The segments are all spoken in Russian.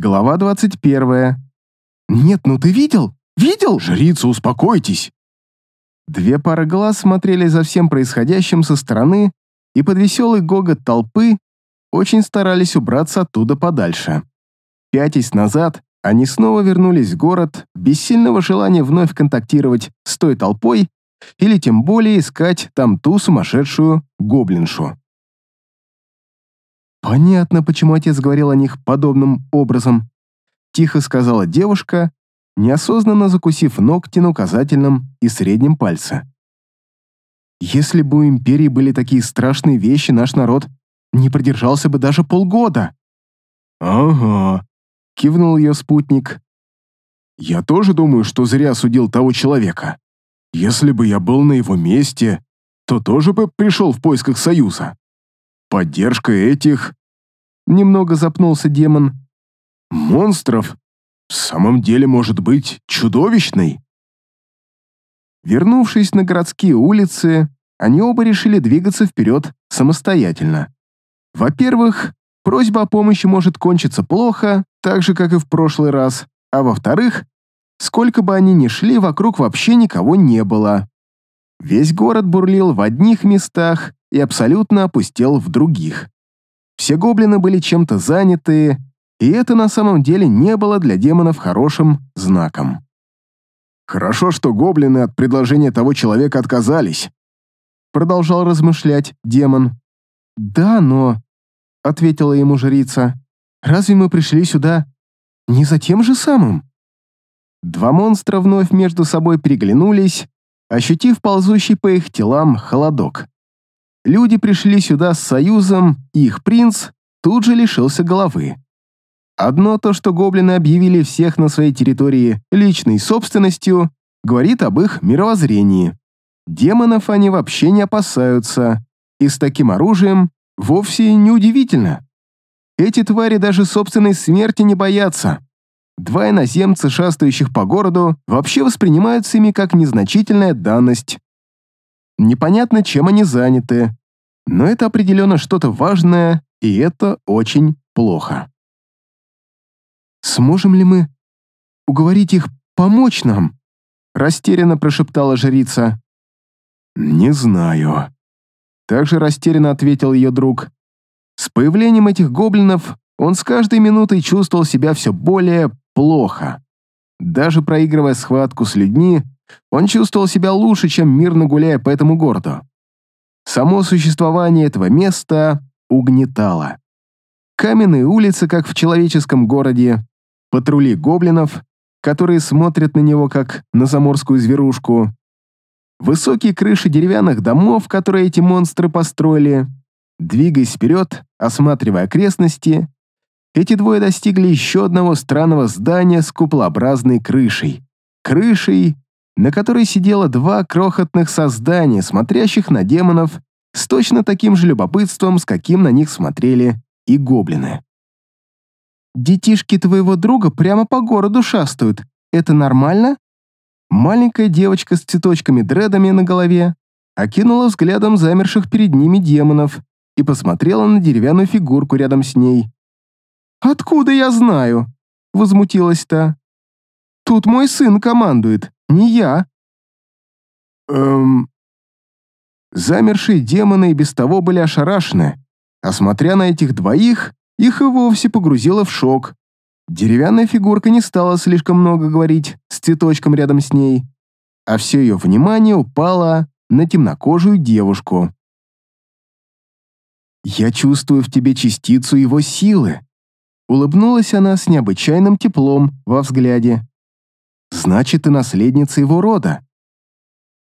Глава 21. «Нет, ну ты видел? Видел?» «Жрица, успокойтесь!» Две пары глаз смотрели за всем происходящим со стороны, и под веселый гогот толпы очень старались убраться оттуда подальше. Пятясь назад, они снова вернулись в город без сильного желания вновь контактировать с той толпой или тем более искать там ту сумасшедшую гоблиншу. «Понятно, почему отец говорил о них подобным образом», тихо сказала девушка, неосознанно закусив ногти на указательном и среднем пальце. «Если бы у Империи были такие страшные вещи, наш народ не продержался бы даже полгода». «Ага», — кивнул ее спутник. «Я тоже думаю, что зря судил того человека. Если бы я был на его месте, то тоже бы пришел в поисках союза. Поддержка этих...» Немного запнулся демон. «Монстров в самом деле может быть чудовищной». Вернувшись на городские улицы, они оба решили двигаться вперед самостоятельно. Во-первых, просьба о помощи может кончиться плохо, так же, как и в прошлый раз, а во-вторых, сколько бы они ни шли, вокруг вообще никого не было. Весь город бурлил в одних местах и абсолютно опустел в других. Все гоблины были чем-то заняты, и это на самом деле не было для демонов хорошим знаком. «Хорошо, что гоблины от предложения того человека отказались», продолжал размышлять демон. «Да, но...» — ответила ему жрица. «Разве мы пришли сюда не за тем же самым?» Два монстра вновь между собой переглянулись, ощутив ползущий по их телам холодок. Люди пришли сюда с союзом, и их принц тут же лишился головы. Одно то, что гоблины объявили всех на своей территории личной собственностью, говорит об их мировоззрении. Демонов они вообще не опасаются, и с таким оружием вовсе не удивительно. Эти твари даже собственной смерти не боятся. Два иноземца, шастающих по городу, вообще воспринимаются ими как незначительная данность. Непонятно, чем они заняты, но это определенно что-то важное, и это очень плохо. «Сможем ли мы уговорить их помочь нам?» растерянно прошептала жрица. «Не знаю», — также растерянно ответил ее друг. С появлением этих гоблинов он с каждой минутой чувствовал себя все более плохо. Даже проигрывая схватку с людьми, он чувствовал себя лучше, чем мирно гуляя по этому городу. Само существование этого места угнетало. Каменные улицы, как в человеческом городе, патрули гоблинов, которые смотрят на него, как на заморскую зверушку, Высокие крыши деревянных домов, которые эти монстры построили. Двигаясь вперед, осматривая окрестности, эти двое достигли еще одного странного здания с куполообразной крышей. Крышей, на которой сидело два крохотных создания, смотрящих на демонов с точно таким же любопытством, с каким на них смотрели и гоблины. «Детишки твоего друга прямо по городу шастают. Это нормально?» Маленькая девочка с цветочками-дредами на голове окинула взглядом замерших перед ними демонов и посмотрела на деревянную фигурку рядом с ней. «Откуда я знаю?» — возмутилась та. «Тут мой сын командует, не я». «Эм...» Замершие демоны и без того были ошарашены, а смотря на этих двоих, их и вовсе погрузило в шок. Деревянная фигурка не стала слишком много говорить с цветочком рядом с ней, а все ее внимание упало на темнокожую девушку. «Я чувствую в тебе частицу его силы», — улыбнулась она с необычайным теплом во взгляде. «Значит, ты наследница его рода».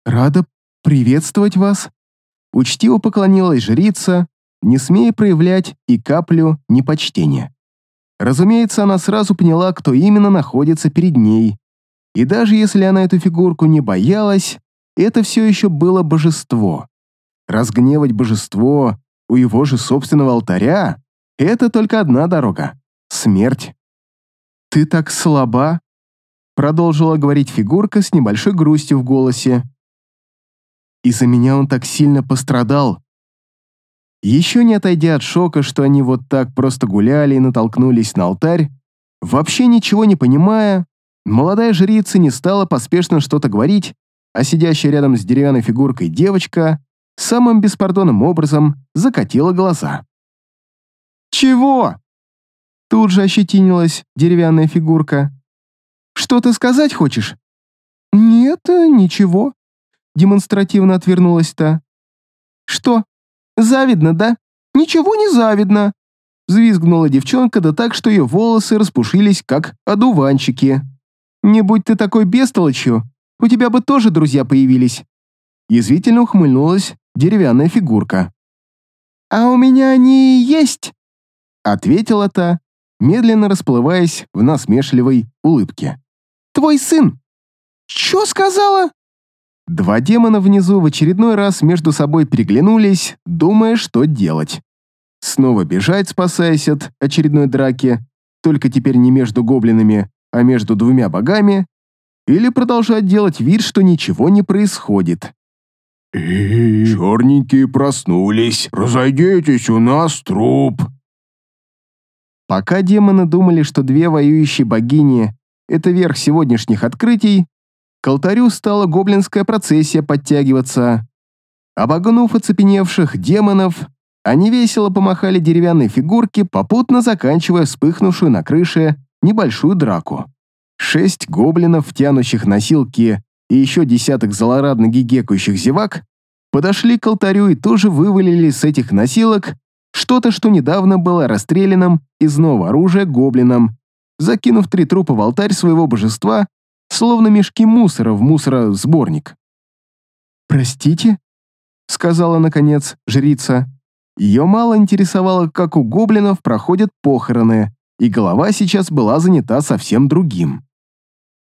«Рада приветствовать вас», — учтиво поклонилась жрица, не смея проявлять и каплю непочтения. Разумеется, она сразу поняла, кто именно находится перед ней. И даже если она эту фигурку не боялась, это все еще было божество. Разгневать божество у его же собственного алтаря — это только одна дорога — смерть. «Ты так слаба», — продолжила говорить фигурка с небольшой грустью в голосе. «Из-за меня он так сильно пострадал, еще не отойдя от шока, что они вот так просто гуляли и натолкнулись на алтарь, Вообще ничего не понимая, молодая жрица не стала поспешно что-то говорить, а сидящая рядом с деревянной фигуркой девочка самым беспардонным образом закатила глаза. «Чего?» Тут же ощетинилась деревянная фигурка. «Что ты сказать хочешь?» «Нет, ничего», — демонстративно отвернулась та. «Что, завидно, да? Ничего не завидно!» Взвизгнула девчонка, да так, что ее волосы распушились, как одуванчики. «Не будь ты такой бестолочью, у тебя бы тоже друзья появились». Язвительно ухмыльнулась деревянная фигурка. «А у меня они есть», — ответила та, медленно расплываясь в насмешливой улыбке. «Твой сын!» «Чё сказала?» Два демона внизу в очередной раз между собой переглянулись, думая, что делать. Снова бежать, спасаясь от очередной драки, только теперь не между гоблинами, а между двумя богами, или продолжать делать вид, что ничего не происходит. «И, черненькие проснулись, разойдитесь, у нас труп». Пока демоны думали, что две воюющие богини — это верх сегодняшних открытий, к алтарю стала гоблинская процессия подтягиваться. Обогнув оцепеневших демонов, они весело помахали деревянной фигурке, попутно заканчивая вспыхнувшую на крыше небольшую драку. Шесть гоблинов, тянущих носилки, и еще десяток злорадно гигекающих зевак подошли к алтарю и тоже вывалили с этих носилок что-то, что недавно было расстрелянным из нового оружия гоблином, закинув три трупа в алтарь своего божества, словно мешки мусора в мусоросборник. «Простите?» — сказала, наконец, жрица. Ее мало интересовало, как у гоблинов проходят похороны, и голова сейчас была занята совсем другим.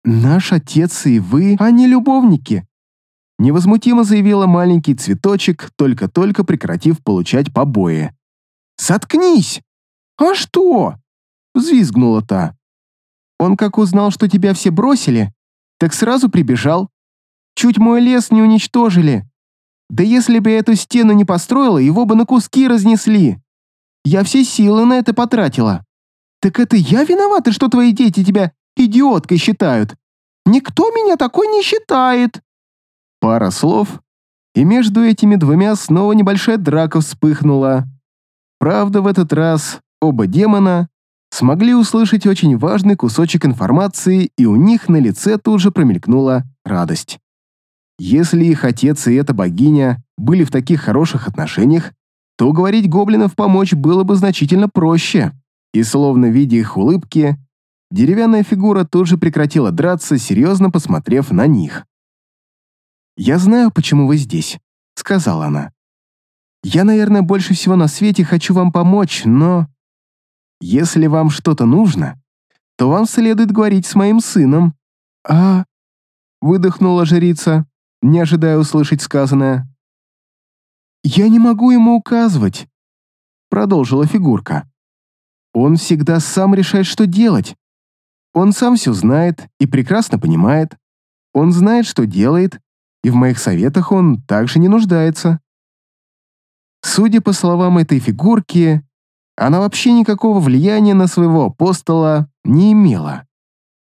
«Наш отец и вы, а не любовники», — невозмутимо заявила маленький цветочек, только-только прекратив получать побои. «Соткнись!» «А что?» — взвизгнула та. «Он как узнал, что тебя все бросили, так сразу прибежал. Чуть мой лес не уничтожили, да если бы я эту стену не построила, его бы на куски разнесли. Я все силы на это потратила. Так это я виновата, что твои дети тебя идиоткой считают? Никто меня такой не считает. Пара слов, и между этими двумя снова небольшая драка вспыхнула. Правда, в этот раз оба демона смогли услышать очень важный кусочек информации, и у них на лице тут же промелькнула радость. Если их отец и эта богиня были в таких хороших отношениях, то уговорить гоблинов помочь было бы значительно проще. И словно видя их улыбки, деревянная фигура тут же прекратила драться, серьезно посмотрев на них. «Я знаю, почему вы здесь», — сказала она. «Я, наверное, больше всего на свете хочу вам помочь, но... Если вам что-то нужно, то вам следует говорить с моим сыном». «А...» — выдохнула жрица не ожидая услышать сказанное. «Я не могу ему указывать», — продолжила фигурка. «Он всегда сам решает, что делать. Он сам все знает и прекрасно понимает. Он знает, что делает, и в моих советах он также не нуждается. Судя по словам этой фигурки, она вообще никакого влияния на своего апостола не имела.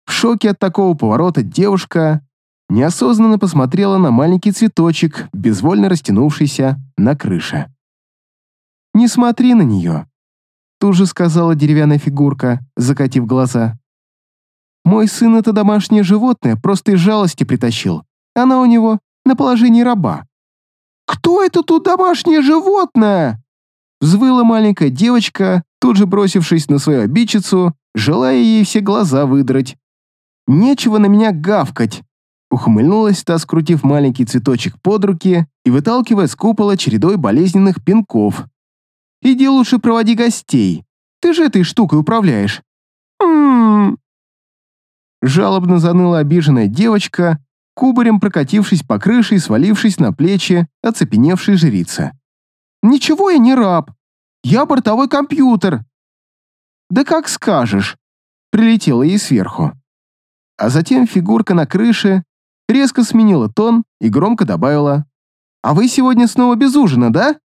В шоке от такого поворота девушка неосознанно посмотрела на маленький цветочек, безвольно растянувшийся на крыше. «Не смотри на нее», — тут же сказала деревянная фигурка, закатив глаза. «Мой сын — это домашнее животное, просто из жалости притащил. Она у него на положении раба». «Кто это тут домашнее животное?» Взвыла маленькая девочка, тут же бросившись на свою обидчицу, желая ей все глаза выдрать. «Нечего на меня гавкать. Ухмыльнулась та, скрутив маленький цветочек под руки и выталкивая с купола чередой болезненных пинков. «Иди лучше проводи гостей. Ты же этой штукой управляешь». «М-м-м». Жалобно заныла обиженная девочка, кубарем прокатившись по крыше и свалившись на плечи оцепеневшей жрицы. «Ничего я не раб. Я бортовой компьютер». «Да как скажешь», — прилетела ей сверху. А затем фигурка на крыше резко сменила тон и громко добавила. «А вы сегодня снова без ужина, да?»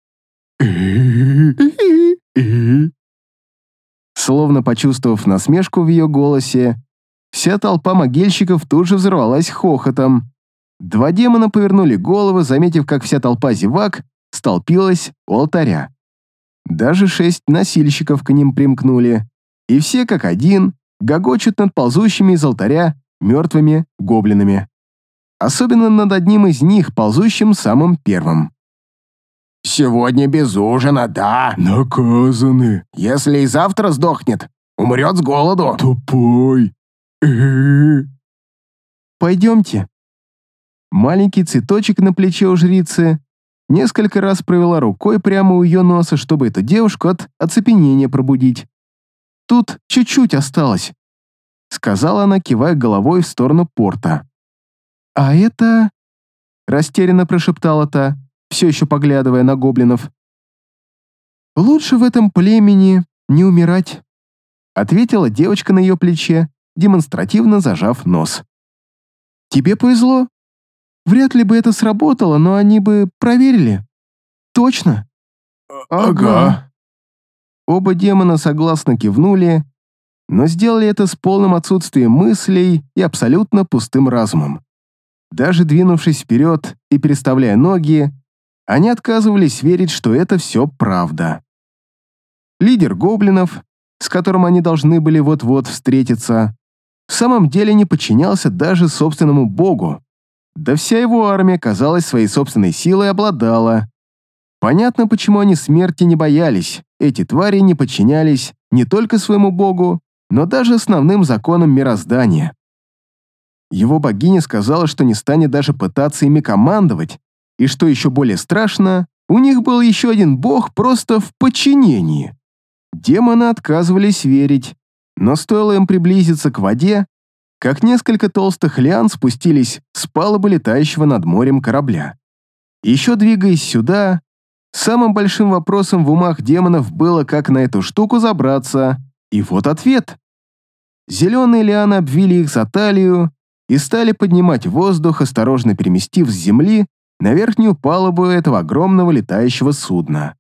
Словно почувствовав насмешку в ее голосе, вся толпа могильщиков тут же взорвалась хохотом. Два демона повернули головы, заметив, как вся толпа зевак столпилась у алтаря. Даже шесть носильщиков к ним примкнули, и все как один гогочут над ползущими из алтаря мертвыми гоблинами. Особенно над одним из них, ползущим самым первым. «Сегодня без ужина, да. Наказаны. Если и завтра сдохнет, умрет с голоду». Тупой. «Пойдемте». Маленький цветочек на плече у жрицы несколько раз провела рукой прямо у ее носа, чтобы эту девушку от оцепенения пробудить. «Тут чуть-чуть осталось», — сказала она, кивая головой в сторону порта. «А это...» — растерянно прошептала та, все еще поглядывая на гоблинов. «Лучше в этом племени не умирать», — ответила девочка на ее плече, демонстративно зажав нос. «Тебе повезло. Вряд ли бы это сработало, но они бы проверили. Точно?» Ага. Оба демона согласно кивнули, но сделали это с полным отсутствием мыслей и абсолютно пустым разумом. Даже двинувшись вперед и переставляя ноги, они отказывались верить, что это все правда. Лидер гоблинов, с которым они должны были вот-вот встретиться, в самом деле не подчинялся даже собственному богу, да вся его армия, казалось, своей собственной силой обладала. Понятно, почему они смерти не боялись. Эти твари не подчинялись не только своему богу, но даже основным законам мироздания. Его богиня сказала, что не станет даже пытаться ими командовать, и что еще более страшно, у них был еще один бог просто в подчинении. Демоны отказывались верить, но стоило им приблизиться к воде, как несколько толстых лиан спустились с палубы летающего над морем корабля. Еще двигаясь сюда, самым большим вопросом в умах демонов было, как на эту штуку забраться, и вот ответ. Зеленые лианы обвили их за талию и стали поднимать воздух, осторожно переместив с земли на верхнюю палубу этого огромного летающего судна.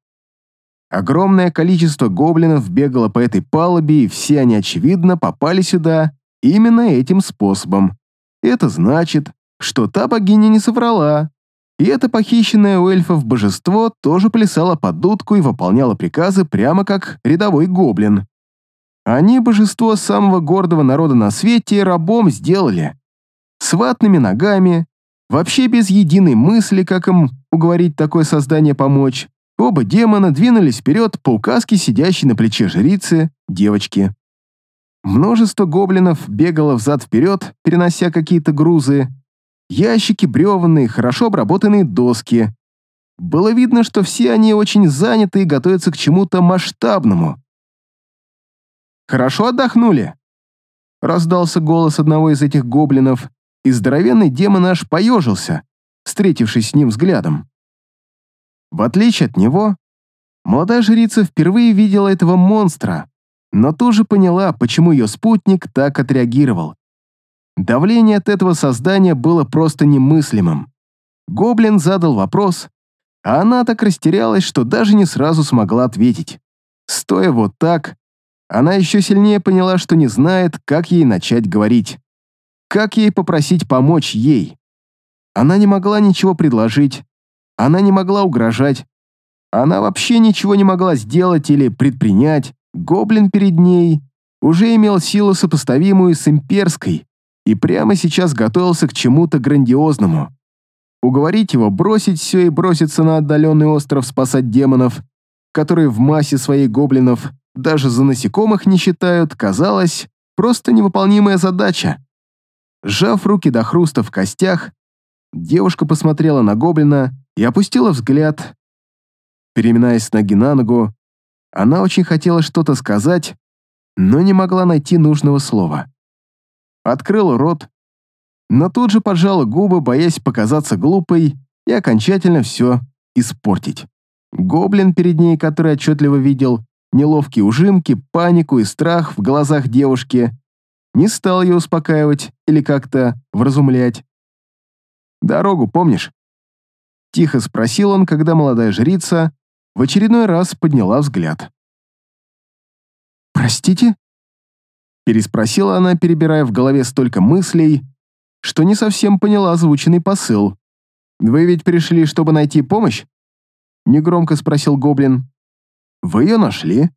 Огромное количество гоблинов бегало по этой палубе, и все они, очевидно, попали сюда Именно этим способом. Это значит, что та богиня не соврала, и это похищенное у эльфов божество тоже плясало под дудку и выполняло приказы прямо как рядовой гоблин. Они божество самого гордого народа на свете рабом сделали. С ватными ногами, вообще без единой мысли, как им уговорить такое создание помочь, оба демона двинулись вперед по указке сидящей на плече жрицы девочки. Множество гоблинов бегало взад-вперед, перенося какие-то грузы. Ящики, бревны, хорошо обработанные доски. Было видно, что все они очень заняты и готовятся к чему-то масштабному. «Хорошо отдохнули?» Раздался голос одного из этих гоблинов, и здоровенный демон аж поежился, встретившись с ним взглядом. В отличие от него, молодая жрица впервые видела этого монстра, но тоже поняла, почему ее спутник так отреагировал. Давление от этого создания было просто немыслимым. Гоблин задал вопрос, а она так растерялась, что даже не сразу смогла ответить. Стоя вот так, она еще сильнее поняла, что не знает, как ей начать говорить. Как ей попросить помочь ей? Она не могла ничего предложить, она не могла угрожать, она вообще ничего не могла сделать или предпринять, Гоблин перед ней уже имел силу, сопоставимую с имперской, и прямо сейчас готовился к чему-то грандиозному. Уговорить его бросить все и броситься на отдаленный остров спасать демонов, которые в массе своей гоблинов даже за насекомых не считают, казалось, просто невыполнимая задача. Сжав руки до хруста в костях, девушка посмотрела на гоблина и опустила взгляд, переминаясь с ноги на ногу, она очень хотела что-то сказать, но не могла найти нужного слова. Открыла рот, но тут же поджала губы, боясь показаться глупой и окончательно все испортить. Гоблин перед ней, который отчетливо видел неловкие ужимки, панику и страх в глазах девушки, не стал ее успокаивать или как-то вразумлять. «Дорогу помнишь?» Тихо спросил он, когда молодая жрица в очередной раз подняла взгляд. «Простите?» Переспросила она, перебирая в голове столько мыслей, что не совсем поняла озвученный посыл. «Вы ведь пришли, чтобы найти помощь?» Негромко спросил Гоблин. «Вы ее нашли.